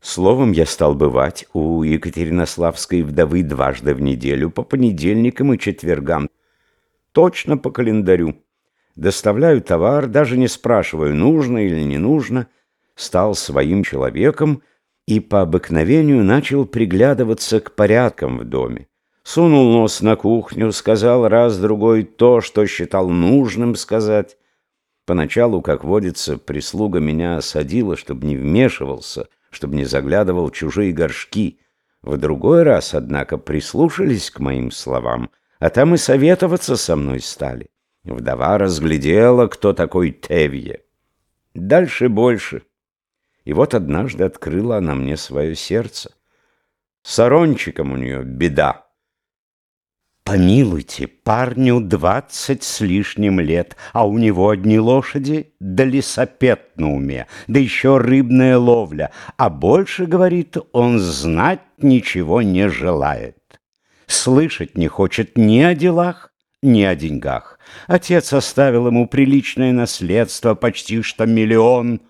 Словом, я стал бывать у Екатеринославской вдовы дважды в неделю, по понедельникам и четвергам, точно по календарю. Доставляю товар, даже не спрашиваю, нужно или не нужно, стал своим человеком и по обыкновению начал приглядываться к порядкам в доме. Сунул нос на кухню, сказал раз-другой то, что считал нужным сказать. Поначалу, как водится, прислуга меня осадила, чтобы не вмешивался — чтобы не заглядывал чужие горшки. В другой раз, однако, прислушались к моим словам, а там и советоваться со мной стали. Вдова разглядела, кто такой Тевье. Дальше больше. И вот однажды открыла она мне свое сердце. С Арончиком у нее беда. Помилуйте, парню двадцать с лишним лет, а у него одни лошади, да лесопед на уме, да еще рыбная ловля, а больше, говорит, он знать ничего не желает. Слышать не хочет ни о делах, ни о деньгах. Отец оставил ему приличное наследство, почти что миллион,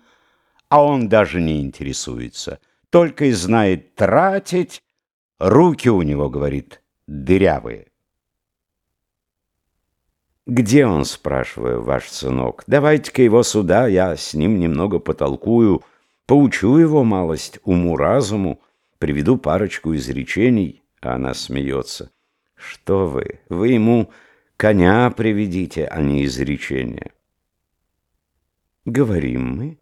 а он даже не интересуется, только и знает тратить. Руки у него, говорит, дырявые. «Где он?» — спрашиваю, ваш сынок. «Давайте-ка его сюда, я с ним немного потолкую, поучу его малость уму-разуму, приведу парочку изречений». А она смеется. «Что вы? Вы ему коня приведите, а не изречения». Говорим мы,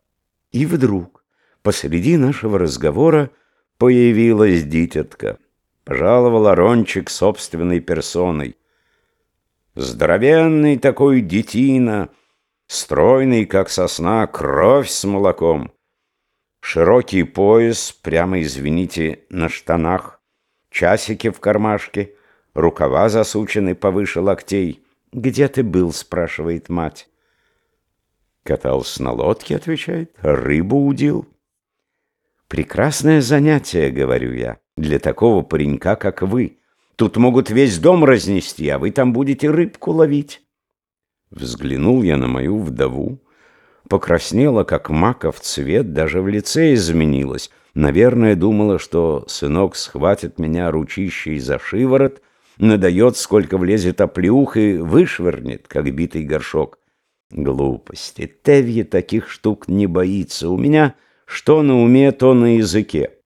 и вдруг посреди нашего разговора появилась дитятка. Пожаловал Арончик собственной персоной. Здоровенный такой детина, стройный, как сосна, кровь с молоком. Широкий пояс, прямо, извините, на штанах, часики в кармашке, рукава засучены повыше локтей. «Где ты был?» — спрашивает мать. «Катался на лодке», — отвечает, — «рыбу удил». «Прекрасное занятие», — говорю я, — «для такого паренька, как вы». Тут могут весь дом разнести, а вы там будете рыбку ловить. Взглянул я на мою вдову. Покраснела, как маков цвет, даже в лице изменилась. Наверное, думала, что сынок схватит меня ручищей за шиворот, надает, сколько влезет оплеух и вышвырнет, как битый горшок. Глупости. Тевье таких штук не боится. У меня что на уме, то на языке.